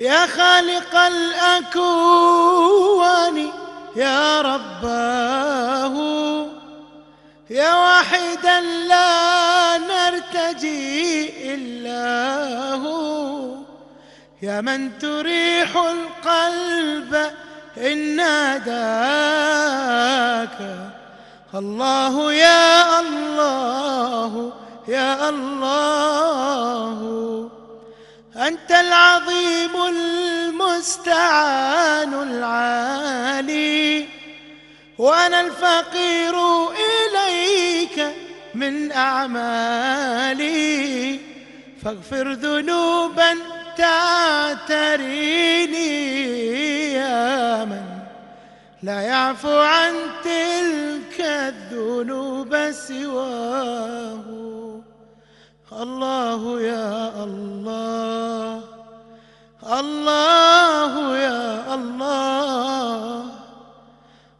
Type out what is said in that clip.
يا خالق الأكوان يا رباه. يا واحدا لا نرتجي إلا هو. يا من تريح القلب إن ناداك. الله يا الله يا الله. أنت العظيم. المستعان العالي. وأنا الفقير إليك من أعمالي. فاغفر ذنوبا تعتريني يا من لا يعفو عن تلك الذنوب سواه. الله يا الله. الله